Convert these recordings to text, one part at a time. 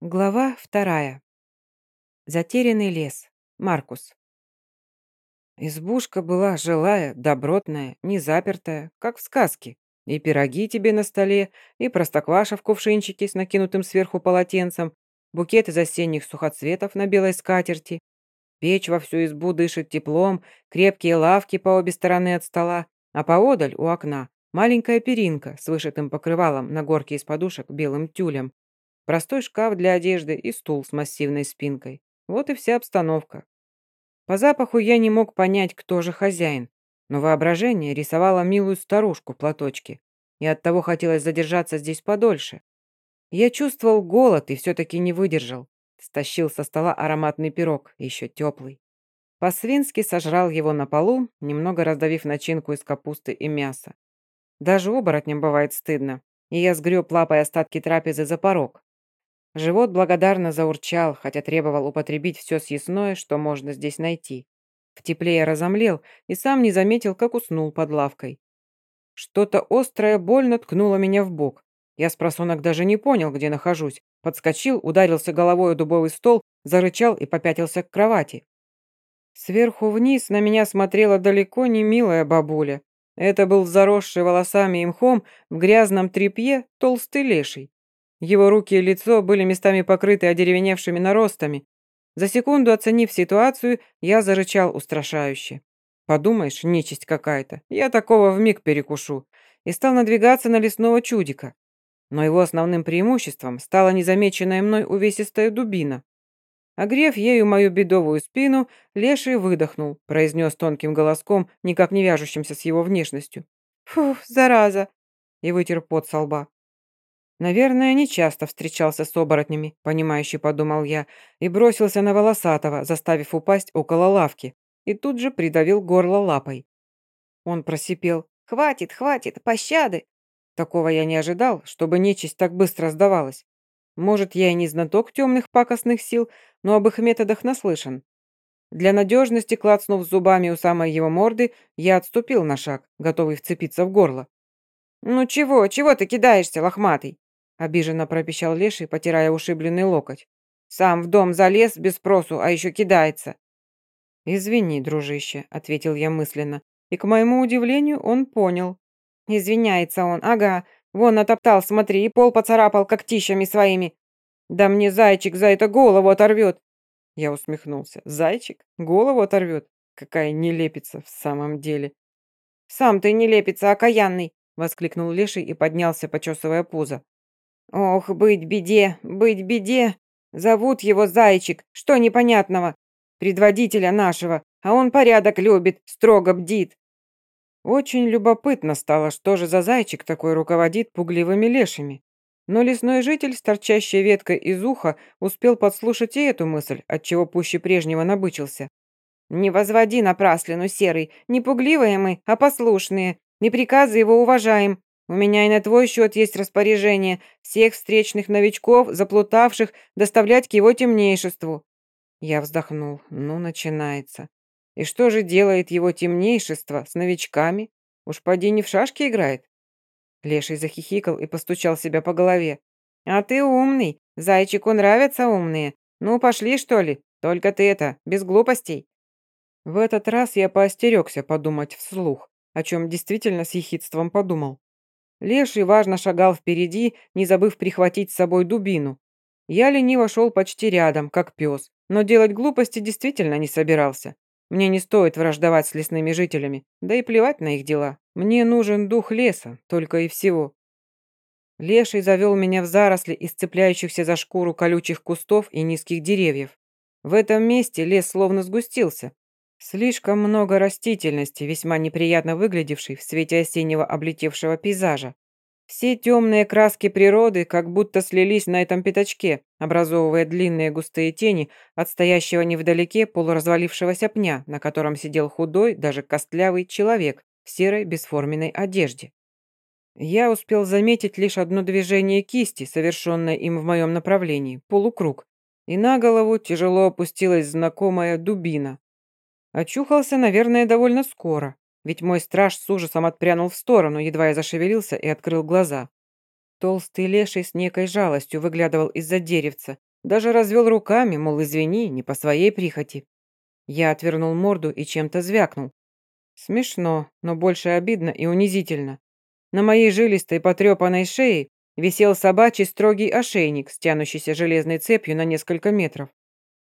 Глава вторая. Затерянный лес. Маркус. Избушка была жилая, добротная, не запертая, как в сказке. И пироги тебе на столе, и простокваша в кувшинчике с накинутым сверху полотенцем, букет из осенних сухоцветов на белой скатерти. Печь во всю избу дышит теплом, крепкие лавки по обе стороны от стола, а поодаль у окна маленькая перинка с вышитым покрывалом на горке из подушек белым тюлем, Простой шкаф для одежды и стул с массивной спинкой. Вот и вся обстановка. По запаху я не мог понять, кто же хозяин, но воображение рисовало милую старушку в платочке, и оттого хотелось задержаться здесь подольше. Я чувствовал голод и все-таки не выдержал. Стащил со стола ароматный пирог, еще теплый. По-свински сожрал его на полу, немного раздавив начинку из капусты и мяса. Даже оборотням бывает стыдно, и я сгреб лапой остатки трапезы за порог. Живот благодарно заурчал, хотя требовал употребить все съестное, что можно здесь найти. В тепле я разомлел и сам не заметил, как уснул под лавкой. Что-то острое больно ткнуло меня в бок. Я с просонок даже не понял, где нахожусь. Подскочил, ударился головой о дубовый стол, зарычал и попятился к кровати. Сверху вниз на меня смотрела далеко не милая бабуля. Это был заросший волосами и мхом в грязном тряпье толстый леший. Его руки и лицо были местами покрыты одеревеневшими наростами. За секунду оценив ситуацию, я зарычал устрашающе. Подумаешь, нечисть какая-то, я такого вмиг перекушу. И стал надвигаться на лесного чудика. Но его основным преимуществом стала незамеченная мной увесистая дубина. Огрев ею мою бедовую спину, леший выдохнул, произнес тонким голоском, никак не вяжущимся с его внешностью. «Фух, зараза!» и вытер пот со лба. Наверное, не часто встречался с оборотнями, понимающе подумал я, и бросился на волосатого, заставив упасть около лавки, и тут же придавил горло лапой. Он просипел «Хватит, хватит, пощады!» Такого я не ожидал, чтобы нечисть так быстро сдавалась. Может, я и не знаток темных пакостных сил, но об их методах наслышан. Для надежности, клацнув зубами у самой его морды, я отступил на шаг, готовый вцепиться в горло. «Ну чего, чего ты кидаешься, лохматый?» Обиженно пропищал Леший, потирая ушибленный локоть. «Сам в дом залез без спросу, а еще кидается». «Извини, дружище», — ответил я мысленно. И, к моему удивлению, он понял. «Извиняется он, ага. Вон натоптал, смотри, и пол поцарапал когтищами своими. Да мне зайчик за это голову оторвет». Я усмехнулся. «Зайчик? Голову оторвет? Какая нелепица в самом деле». «Сам ты нелепица, окаянный!» — воскликнул Леший и поднялся, почесывая пузо. Ох, быть беде, быть беде. Зовут его Зайчик, что непонятного? Предводителя нашего, а он порядок любит, строго бдит. Очень любопытно стало, что же за зайчик такой руководит пугливыми лешими. Но лесной житель с торчащей веткой из уха успел подслушать и эту мысль, отчего пуще прежнего набычился. «Не возводи напраслину, Серый, не пугливые мы, а послушные, и приказы его уважаем, у меня и на твой счет есть распоряжение всех встречных новичков, заплутавших, доставлять к его темнейшеству». Я вздохнул. Ну, начинается. И что же делает его темнейшество с новичками? Уж поди не в шашки играет? Леший захихикал и постучал себя по голове. «А ты умный. Зайчику нравятся умные. Ну, пошли, что ли? Только ты это, без глупостей». В этот раз я поостерегся подумать вслух, о чем действительно с ехидством подумал. Леший важно шагал впереди, не забыв прихватить с собой дубину. Я лениво шел почти рядом, как пес, но делать глупости действительно не собирался. Мне не стоит враждовать с лесными жителями, да и плевать на их дела. Мне нужен дух леса, только и всего. Леший завел меня в заросли из цепляющихся за шкуру колючих кустов и низких деревьев. В этом месте лес словно сгустился, Слишком много растительности, весьма неприятно выглядевшей в свете осеннего облетевшего пейзажа. Все темные краски природы как будто слились на этом пятачке, образовывая длинные густые тени от стоящего невдалеке полуразвалившегося пня, на котором сидел худой, даже костлявый человек в серой бесформенной одежде. Я успел заметить лишь одно движение кисти, совершенное им в моем направлении, полукруг, и на голову тяжело опустилась знакомая дубина, Очухался, наверное, довольно скоро, ведь мой страж с ужасом отпрянул в сторону, едва я зашевелился и открыл глаза. Толстый леший с некой жалостью выглядывал из-за деревца, Даже развел руками, мол, извини, не по своей прихоти. Я отвернул морду и чем-то звякнул. Смешно, но больше обидно и унизительно. На моей жилистой потрепанной шее висел собачий строгий ошейник, стянущийся железной цепью на несколько метров.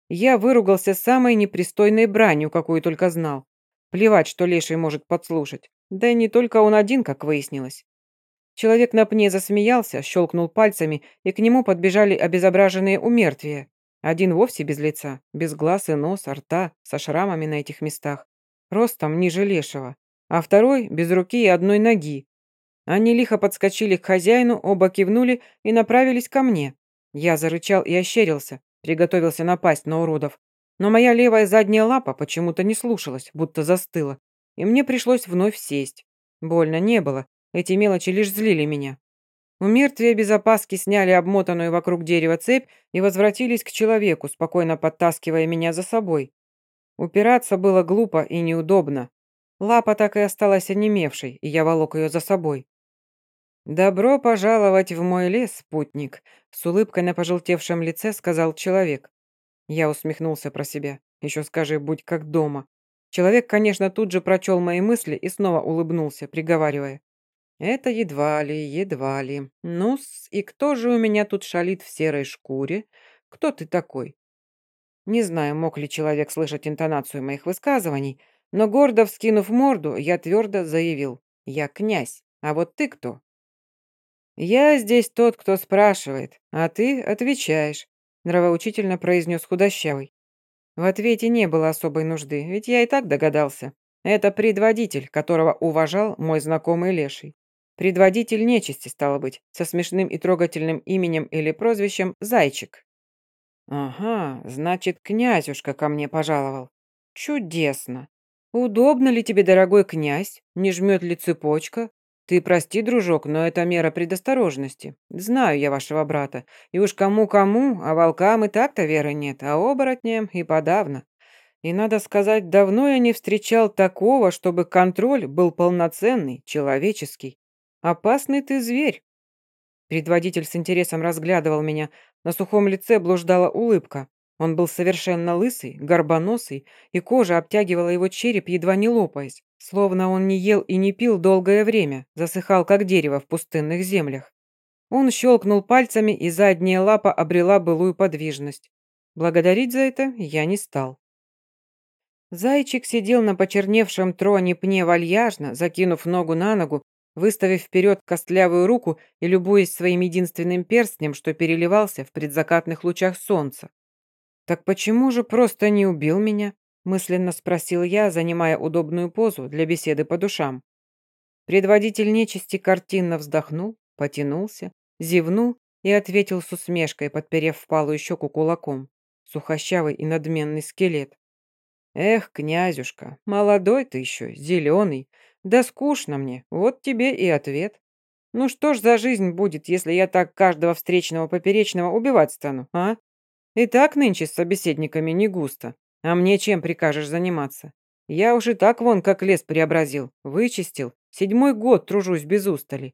Я выругался самой непристойной бранью, какую только знал. Плевать, что леший может подслушать. Да и не только он один, как выяснилось. Человек на пне засмеялся, щелкнул пальцами, и к нему подбежали обезображенные умертвия. Один вовсе без лица, без глаз и нос, рта, со шрамами на этих местах ростом ниже лешего, а второй без руки и одной ноги. Они лихо подскочили к хозяину, оба кивнули и направились ко мне. Я зарычал и ощерился, приготовился напасть на уродов. Но моя левая задняя лапа почему-то не слушалась, будто застыла, и мне пришлось вновь сесть. Больно не было, эти мелочи лишь злили меня. У мертвия без опаски сняли обмотанную вокруг дерева цепь и возвратились к человеку, спокойно подтаскивая меня за собой. Упираться было глупо и неудобно. Лапа так и осталась онемевшей, и я волок ее за собой. «Добро пожаловать в мой лес, спутник», — с улыбкой на пожелтевшем лице сказал человек. Я усмехнулся про себя. Еще скажи, будь как дома. Человек, конечно, тут же прочел мои мысли и снова улыбнулся, приговаривая. «Это едва ли, едва ли. ну и кто же у меня тут шалит в серой шкуре? Кто ты такой? Не знаю, мог ли человек слышать интонацию моих высказываний, но гордо вскинув морду, я твердо заявил. «Я князь, а вот ты кто?» «Я здесь тот, кто спрашивает, а ты отвечаешь», нравоучительно произнес худощавый. В ответе не было особой нужды, ведь я и так догадался. Это предводитель, которого уважал мой знакомый Леший. Предводитель нечисти, стало быть, со смешным и трогательным именем или прозвищем Зайчик. «Ага, значит, князюшка ко мне пожаловал. Чудесно. Удобно ли тебе, дорогой князь? Не жмет ли цепочка? Ты прости, дружок, но это мера предосторожности. Знаю я вашего брата. И уж кому-кому, а волкам и так-то веры нет, а оборотням и подавно. И, надо сказать, давно я не встречал такого, чтобы контроль был полноценный, человеческий. Опасный ты зверь. Предводитель с интересом разглядывал меня, на сухом лице блуждала улыбка. Он был совершенно лысый, горбоносый, и кожа обтягивала его череп, едва не лопаясь. Словно он не ел и не пил долгое время, засыхал, как дерево в пустынных землях. Он щелкнул пальцами, и задняя лапа обрела былую подвижность. Благодарить за это я не стал. Зайчик сидел на почерневшем троне пне вальяжно, закинув ногу на ногу выставив вперед костлявую руку и любуясь своим единственным перстнем, что переливался в предзакатных лучах солнца. «Так почему же просто не убил меня?» мысленно спросил я, занимая удобную позу для беседы по душам. Предводитель нечисти картинно вздохнул, потянулся, зевнул и ответил с усмешкой, подперев впалую щеку кулаком. Сухощавый и надменный скелет. «Эх, князюшка, молодой ты еще, зеленый, да скучно мне, вот тебе и ответ. Ну что ж за жизнь будет, если я так каждого встречного поперечного убивать стану, а? И так нынче с собеседниками не густо. А мне чем прикажешь заниматься? Я уж и так вон как лес преобразил, вычистил. Седьмой год тружусь без устали.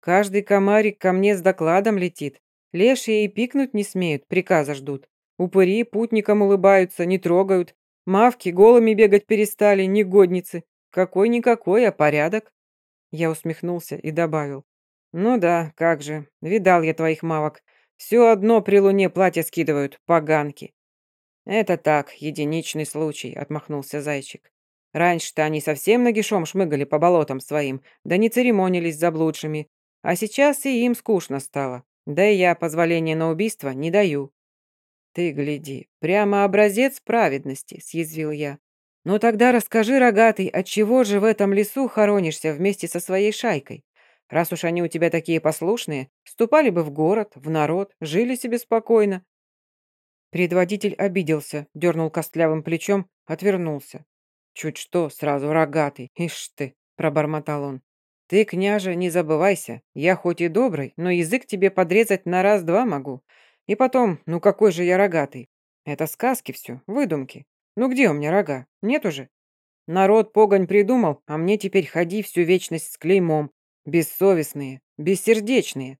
Каждый комарик ко мне с докладом летит. Лешие и пикнуть не смеют, приказа ждут. Упыри путникам улыбаются, не трогают. Мавки голыми бегать перестали, негодницы. Какой-никакой, а порядок. Я усмехнулся и добавил. Ну да, как же, видал я твоих мавок. Все одно при луне платье скидывают, поганки. Это так, единичный случай, отмахнулся зайчик. Раньше-то они совсем нагишом шмыгали по болотам своим, да не церемонились заблудшими. А сейчас и им скучно стало. Да и я позволения на убийство не даю. Ты гляди, прямо образец праведности, съязвил я. «Ну тогда расскажи, рогатый, отчего же в этом лесу хоронишься вместе со своей шайкой? Раз уж они у тебя такие послушные, ступали бы в город, в народ, жили себе спокойно». Предводитель обиделся, дернул костлявым плечом, отвернулся. «Чуть что, сразу рогатый, ишь ты!» – пробормотал он. «Ты, княже, не забывайся, я хоть и добрый, но язык тебе подрезать на раз-два могу. И потом, ну какой же я рогатый? Это сказки все, выдумки. Ну где у меня рога? Нет уже. Народ погонь придумал, а мне теперь ходи всю вечность с клеймом. Бессовестные, бессердечные.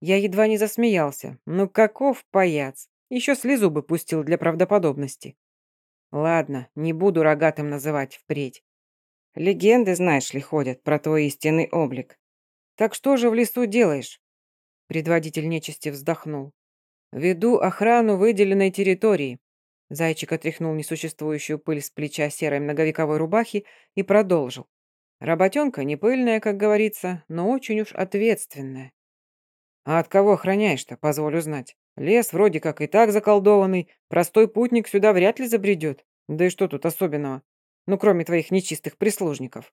Я едва не засмеялся. Ну каков паяц? Еще слезу бы пустил для правдоподобности. Ладно, не буду рогатым называть впредь. Легенды, знаешь ли, ходят про твой истинный облик. Так что же в лесу делаешь? Предводитель нечисти вздохнул. Веду охрану выделенной территории. Зайчик отряхнул несуществующую пыль с плеча серой многовековой рубахи и продолжил. Работенка не пыльная, как говорится, но очень уж ответственная. А от кого охраняешь-то, позволю знать? Лес вроде как и так заколдованный, простой путник сюда вряд ли забредет. Да и что тут особенного? Ну, кроме твоих нечистых прислужников.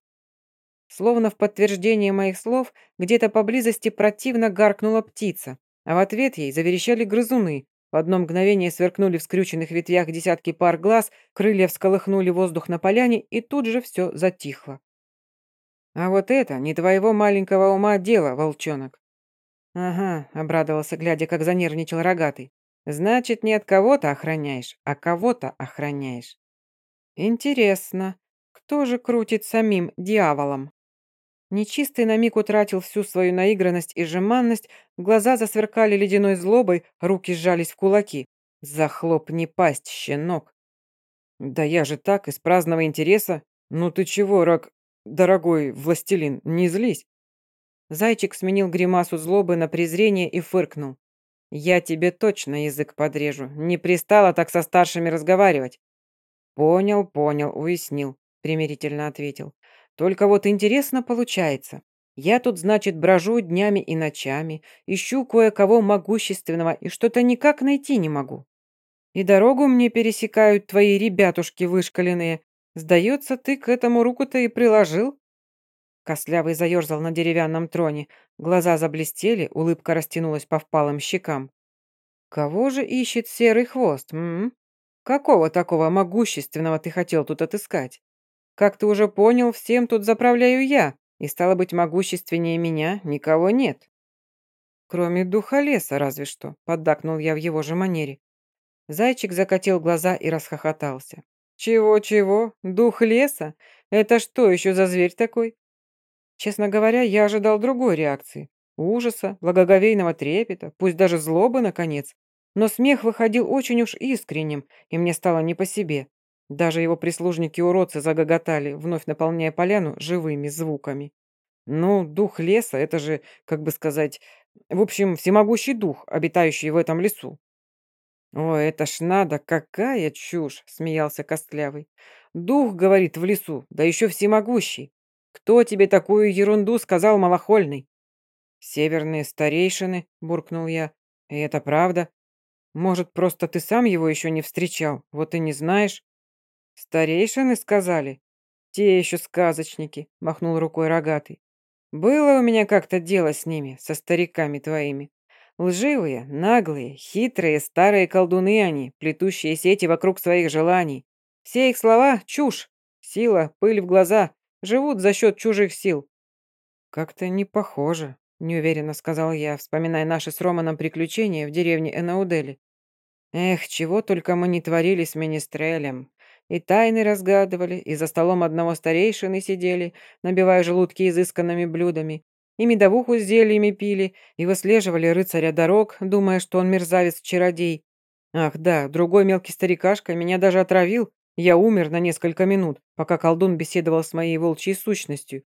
Словно в подтверждение моих слов, где-то поблизости противно гаркнула птица, а в ответ ей заверещали грызуны. В одно мгновение сверкнули в скрюченных ветвях десятки пар глаз, крылья всколыхнули воздух на поляне, и тут же все затихло. «А вот это не твоего маленького ума дело, волчонок. «Ага», — обрадовался, глядя, как занервничал рогатый. «Значит, не от кого-то охраняешь, а кого-то охраняешь». «Интересно, кто же крутит самим дьяволом?» Нечистый на миг утратил всю свою наигранность и жеманность, глаза засверкали ледяной злобой, руки сжались в кулаки. «Захлопни пасть, щенок!» «Да я же так, из праздного интереса. Ну ты чего, рак, дорогой властелин, не злись. Зайчик сменил гримасу злобы на презрение и фыркнул. «Я тебе точно язык подрежу. Не пристало так со старшими разговаривать». «Понял, понял, уяснил», — примирительно ответил. «Только вот интересно получается. Я тут, значит, брожу днями и ночами, ищу кое-кого могущественного и что-то никак найти не могу. И дорогу мне пересекают твои ребятушки вышкаленные. Сдается, ты к этому руку-то и приложил?» Кослявый заерзал на деревянном троне. Глаза заблестели, улыбка растянулась по впалым щекам. «Кого же ищет серый хвост, м? Какого такого могущественного ты хотел тут отыскать? Как ты уже понял, всем тут заправляю я, и стало быть, могущественнее меня никого нет». «Кроме духа леса, разве что», — поддакнул я в его же манере. Зайчик закатил глаза и расхохотался. «Чего-чего? Дух леса? Это что еще за зверь такой? Честно говоря, я ожидал другой реакции. Ужаса, благоговейного трепета, пусть даже злобы, наконец. Но смех выходил очень уж искренним, и мне стало не по себе. Даже его прислужники-уродцы загоготали, вновь наполняя поляну живыми звуками. Ну, дух леса — это же, как бы сказать, в общем, всемогущий дух, обитающий в этом лесу. «Ой, это ж надо, какая чушь!» — смеялся Костлявый. «Дух, — говорит, — в лесу, да еще всемогущий. «Кто тебе такую ерунду сказал, малохольный?» «Северные старейшины», — буркнул я. «И это правда? Может, просто ты сам его еще не встречал, вот и не знаешь?» «Старейшины сказали?» «Те еще сказочники», — махнул рукой рогатый. «Было у меня как-то дело с ними, со стариками твоими. Лживые, наглые, хитрые, старые колдуны они, плетущие сети вокруг своих желаний. Все их слова — чушь, сила, пыль в глаза, Живут за счет чужих сил». «Как-то не похоже», — неуверенно сказал я, вспоминая наши с Романом приключения в деревне Энаудели. «Эх, чего только мы не творили с Министрелем. И тайны разгадывали, и за столом одного старейшины сидели, набивая желудки изысканными блюдами, и медовуху с зельями пили, и выслеживали рыцаря дорог, думая, что он мерзавец-чародей. Ах да, другой мелкий старикашка меня даже отравил, я умер на несколько минут, пока колдун беседовал с моей волчьей сущностью.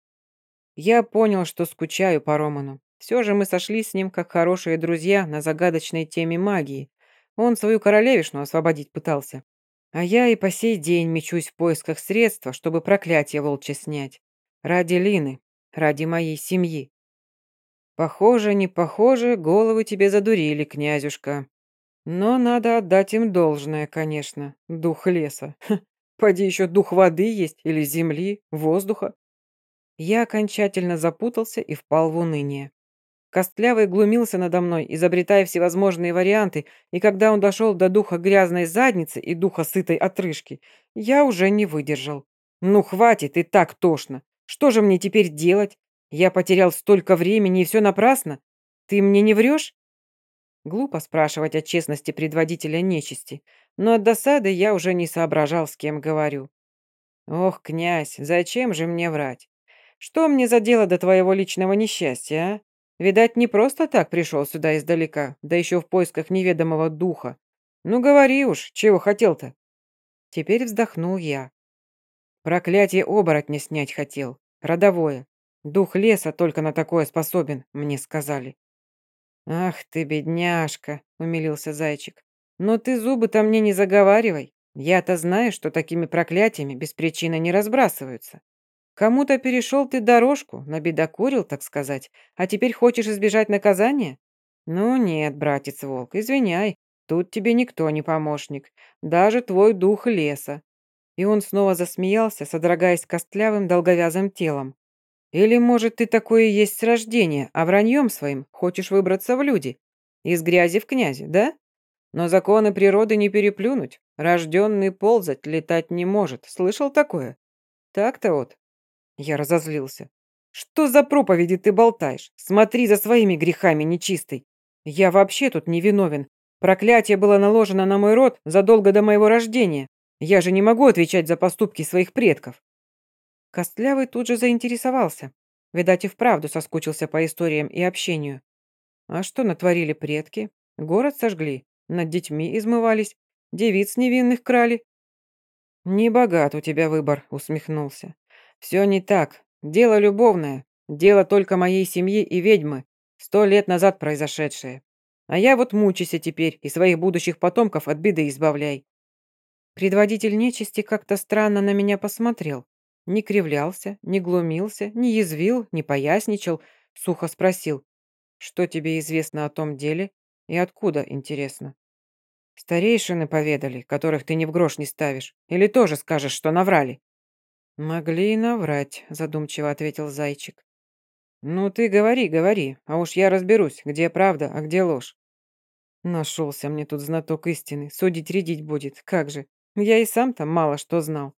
Я понял, что скучаю по Роману. Все же мы сошли с ним как хорошие друзья на загадочной теме магии. Он свою королевишну освободить пытался. А я и по сей день мечусь в поисках средства, чтобы проклятие волчье снять. Ради Лины, ради моей семьи. Похоже, не похоже, головы тебе задурили, князюшка. Но надо отдать им должное, конечно. Дух леса. Ха, поди еще дух воды есть, или земли, воздуха. Я окончательно запутался и впал в уныние. Костлявый глумился надо мной, изобретая всевозможные варианты, и когда он дошел до духа грязной задницы и духа сытой отрыжки, я уже не выдержал. «Ну, хватит, и так тошно. Что же мне теперь делать? Я потерял столько времени, и все напрасно? Ты мне не врешь?» Глупо спрашивать о честности предводителя нечисти, но от досады я уже не соображал, с кем говорю. «Ох, князь, зачем же мне врать? Что мне за дело до твоего личного несчастья, а? Видать, не просто так пришел сюда издалека, да еще в поисках неведомого духа. Ну говори уж, чего хотел-то?» Теперь вздохнул я. Проклятие оборотня снять хотел. Родовое. Дух леса только на такое способен, мне сказали. «Ах ты, бедняжка!» — умилился зайчик. «Но ты зубы-то мне не заговаривай. Я-то знаю, что такими проклятиями без причины не разбрасываются. Кому-то перешел ты дорожку, набедокурил, так сказать, а теперь хочешь избежать наказания? Ну нет, братец-волк, извиняй, тут тебе никто не помощник, даже твой дух леса. И он снова засмеялся, содрогаясь костлявым долговязым телом. Или, может, ты такое есть с рождения, а враньем своим хочешь выбраться в люди? Из грязи в князи, да? Но законы природы не переплюнуть. Рожденный ползать, летать не может. Слышал такое? Так-то вот. Я разозлился. «Что за проповеди ты болтаешь? Смотри за своими грехами нечистый. Я вообще тут не виновен. Проклятие было наложено на мой род задолго до моего рождения. Я же не могу отвечать за поступки своих предков». Костлявый тут же заинтересовался. Видать, и вправду соскучился по историям и общению. А что натворили предки? Город сожгли, над детьми измывались, девиц невинных крали. «Не богат у тебя выбор», — усмехнулся. «Все не так. Дело любовное. Дело только моей семьи и ведьмы. Сто лет назад произошедшее. А я вот мучайся теперь и своих будущих потомков от беды избавляй». Предводитель нечисти как-то странно на меня посмотрел. Не кривлялся, не глумился, не язвил, не поясничал. Сухо спросил. «Что тебе известно о том деле? И откуда, интересно?» «Старейшины поведали, которых ты ни в грош не ставишь. Или тоже скажешь, что наврали?» «Могли и наврать», — задумчиво ответил Зайчик. «Ну ты говори, говори, а уж я разберусь, где правда, а где ложь». Нашелся мне тут знаток истины, судить-рядить будет, как же. Я и сам-то мало что знал.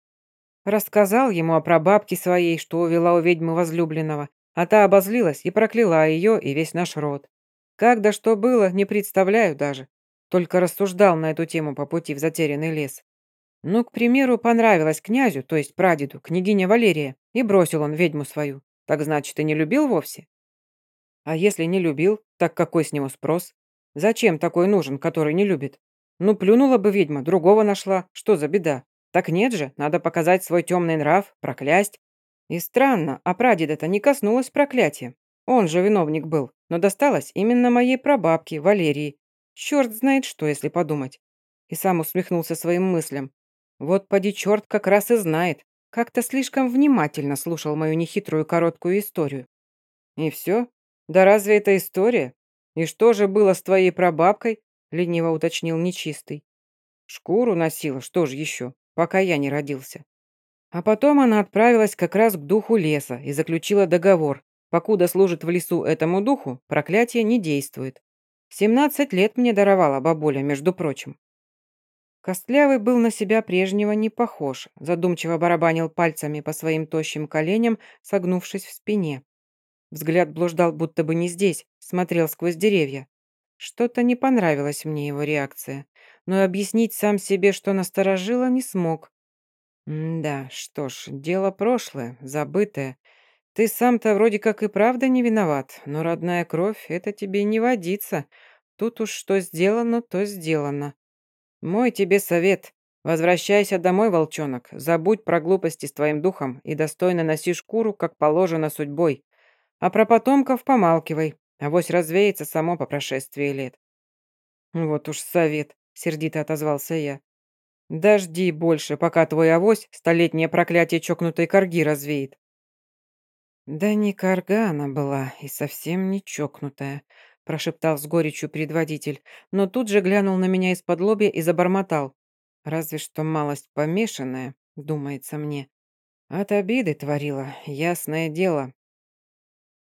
Рассказал ему о прабабке своей, что увела у ведьмы возлюбленного, а та обозлилась и прокляла ее и весь наш род. Как да что было, не представляю даже. Только рассуждал на эту тему по пути в затерянный лес. Ну, к примеру, понравилась князю, то есть прадеду, княгиня Валерия, и бросил он ведьму свою. Так значит, и не любил вовсе? А если не любил, так какой с него спрос? Зачем такой нужен, который не любит? Ну, плюнула бы ведьма, другого нашла. Что за беда? Так нет же, надо показать свой темный нрав, проклясть. И странно, а прадеда-то не коснулось проклятия. Он же виновник был, но досталось именно моей прабабке, Валерии. Черт знает что, если подумать. И сам усмехнулся своим мыслям. Вот поди черт как раз и знает. Как-то слишком внимательно слушал мою нехитрую короткую историю. И все? Да разве это история? И что же было с твоей прабабкой? Лениво уточнил нечистый. Шкуру носила, что же еще, пока я не родился. А потом она отправилась как раз к духу леса и заключила договор. Покуда служит в лесу этому духу, проклятие не действует. Семнадцать лет мне даровала бабуля, между прочим. Костлявый был на себя прежнего не похож, задумчиво барабанил пальцами по своим тощим коленям, согнувшись в спине. Взгляд блуждал будто бы не здесь, смотрел сквозь деревья. Что-то не понравилось мне его реакция, но объяснить сам себе, что насторожило, не смог. да, что ж, дело прошлое, забытое. Ты сам-то вроде как и правда не виноват, но родная кровь — это тебе не водится. Тут уж что сделано, то сделано. «Мой тебе совет. Возвращайся домой, волчонок. Забудь про глупости с твоим духом и достойно носи шкуру, как положено судьбой. А про потомков помалкивай. Авось развеется само по прошествии лет». «Вот уж совет», — сердито отозвался я. «Дожди больше, пока твой авось столетнее проклятие чокнутой корги развеет». «Да не корга она была, и совсем не чокнутая», прошептал с горечью предводитель, но тут же глянул на меня из-под лобья и забормотал. Разве что малость помешанная, думается мне. От обиды творила, ясное дело.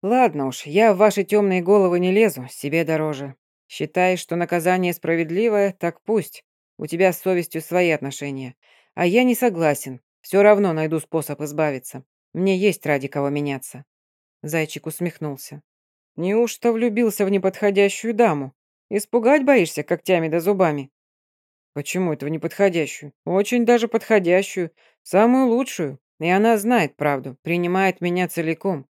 Ладно уж, я в ваши темные головы не лезу, себе дороже. Считаешь, что наказание справедливое, так пусть. У тебя с совестью свои отношения. А я не согласен. Все равно найду способ избавиться. Мне есть ради кого меняться. Зайчик усмехнулся. Неужто влюбился в неподходящую даму? Испугать боишься когтями да зубами? Почему это в неподходящую? Очень даже подходящую, самую лучшую. И она знает правду, принимает меня целиком.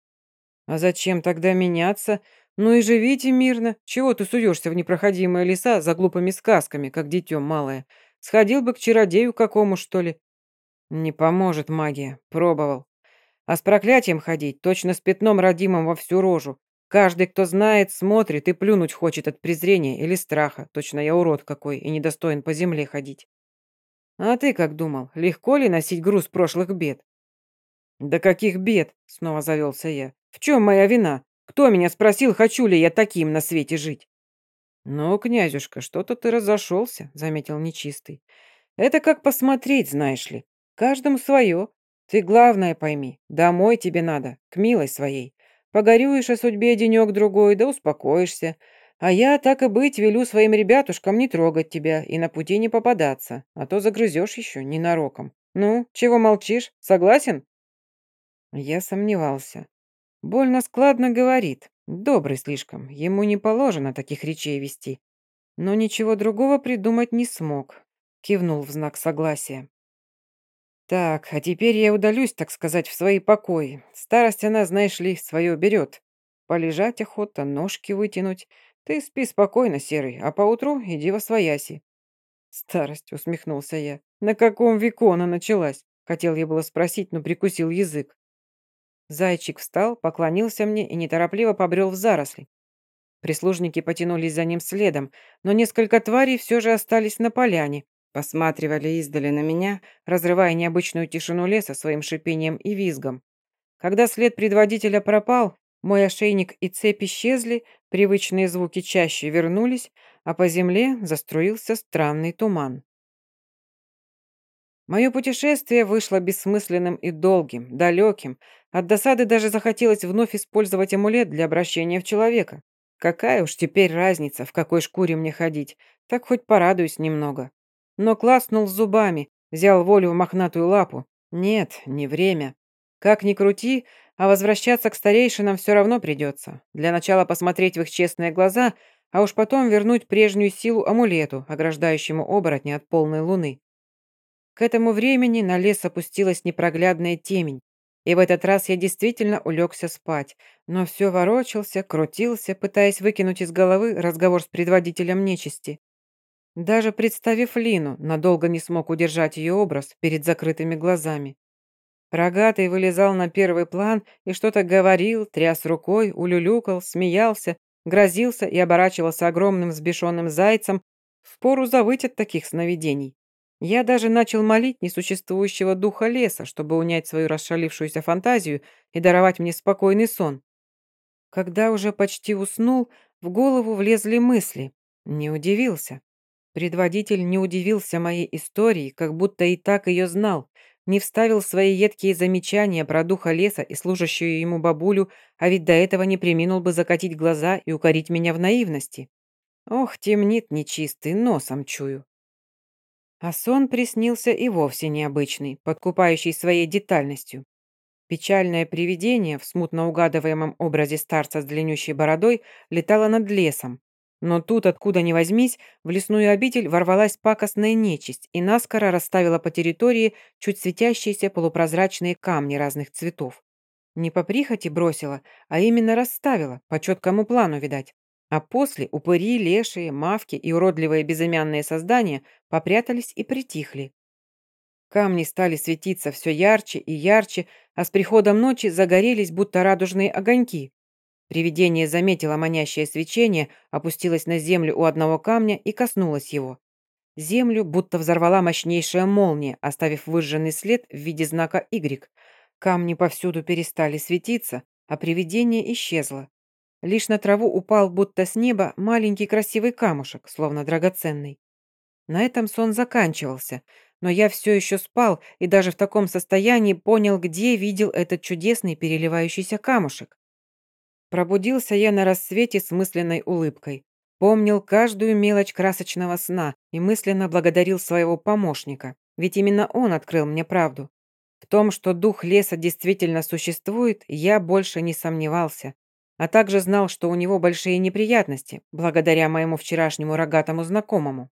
А зачем тогда меняться? Ну и живите мирно. Чего ты суешься в непроходимые леса за глупыми сказками, как дитё малое? Сходил бы к чародею какому, что ли? Не поможет магия. Пробовал. А с проклятием ходить, точно с пятном родимым во всю рожу. Каждый, кто знает, смотрит и плюнуть хочет от презрения или страха. Точно я урод какой и недостоин по земле ходить. А ты как думал, легко ли носить груз прошлых бед? Да каких бед? Снова завелся я. В чем моя вина? Кто меня спросил, хочу ли я таким на свете жить? Ну, князюшка, что-то ты разошелся, заметил нечистый. Это как посмотреть, знаешь ли. Каждому свое. Ты главное пойми, домой тебе надо, к милой своей. Погорюешь о судьбе денек-другой, да успокоишься. А я, так и быть, велю своим ребятушкам не трогать тебя и на пути не попадаться, а то загрызешь еще ненароком. Ну, чего молчишь? Согласен?» Я сомневался. Больно складно говорит. Добрый слишком. Ему не положено таких речей вести. Но ничего другого придумать не смог. Кивнул в знак согласия. Так, а теперь я удалюсь, так сказать, в свои покои. Старость она, знаешь ли, свое берет. Полежать охота, ножки вытянуть. Ты спи спокойно, Серый, а поутру иди во свояси. Старость, усмехнулся я. На каком веку она началась? Хотел я было спросить, но прикусил язык. Зайчик встал, поклонился мне и неторопливо побрел в заросли. Прислужники потянулись за ним следом, но несколько тварей все же остались на поляне, посматривали издали на меня, разрывая необычную тишину леса своим шипением и визгом. Когда след предводителя пропал, мой ошейник и цепь исчезли, привычные звуки чаще вернулись, а по земле заструился странный туман. Мое путешествие вышло бессмысленным и долгим, далеким. От досады даже захотелось вновь использовать амулет для обращения в человека. Какая уж теперь разница, в какой шкуре мне ходить, так хоть порадуюсь немного. Но класснул зубами, взял волю в мохнатую лапу. Нет, не время. Как ни крути, а возвращаться к старейшинам все равно придется. Для начала посмотреть в их честные глаза, а уж потом вернуть прежнюю силу амулету, ограждающему оборотня от полной луны. К этому времени на лес опустилась непроглядная темень, и в этот раз я действительно улегся спать, но все ворочался, крутился, пытаясь выкинуть из головы разговор с предводителем нечисти. Даже представив Лину, надолго не смог удержать ее образ перед закрытыми глазами. Рогатый вылезал на первый план и что-то говорил, тряс рукой, улюлюкал, смеялся, грозился и оборачивался огромным взбешенным зайцем, впору завыть от таких сновидений. Я даже начал молить несуществующего духа леса, чтобы унять свою расшалившуюся фантазию и даровать мне спокойный сон. Когда уже почти уснул, в голову влезли мысли. Не удивился. Предводитель не удивился моей истории, как будто и так ее знал, не вставил свои едкие замечания про духа леса и служащую ему бабулю, а ведь до этого не приминул бы закатить глаза и укорить меня в наивности. Ох, темнит нечистый, носом чую. А сон приснился и вовсе необычный, подкупающий своей детальностью. Печальное привидение в смутно угадываемом образе старца с длиннющей бородой летало над лесом. Но тут, откуда ни возьмись, в лесную обитель ворвалась пакостная нечисть и наскоро расставила по территории чуть светящиеся полупрозрачные камни разных цветов. Не по прихоти бросила, а именно расставила, по четкому плану, видать. А после упыри, лешие, мавки и уродливые безымянные создания попрятались и притихли. Камни стали светиться все ярче и ярче, а с приходом ночи загорелись, будто радужные огоньки. Привидение заметило манящее свечение, опустилось на землю у одного камня и коснулось его. Землю будто взорвала мощнейшая молния, оставив выжженный след в виде знака Y. Камни повсюду перестали светиться, а привидение исчезло. Лишь на траву упал, будто с неба, маленький красивый камушек, словно драгоценный. На этом сон заканчивался, но я все еще спал и даже в таком состоянии понял, где видел этот чудесный переливающийся камушек. Пробудился я на рассвете с мысленной улыбкой. Помнил каждую мелочь красочного сна и мысленно благодарил своего помощника, ведь именно он открыл мне правду. В том, что дух леса действительно существует, я больше не сомневался а также знал, что у него большие неприятности, благодаря моему вчерашнему рогатому знакомому.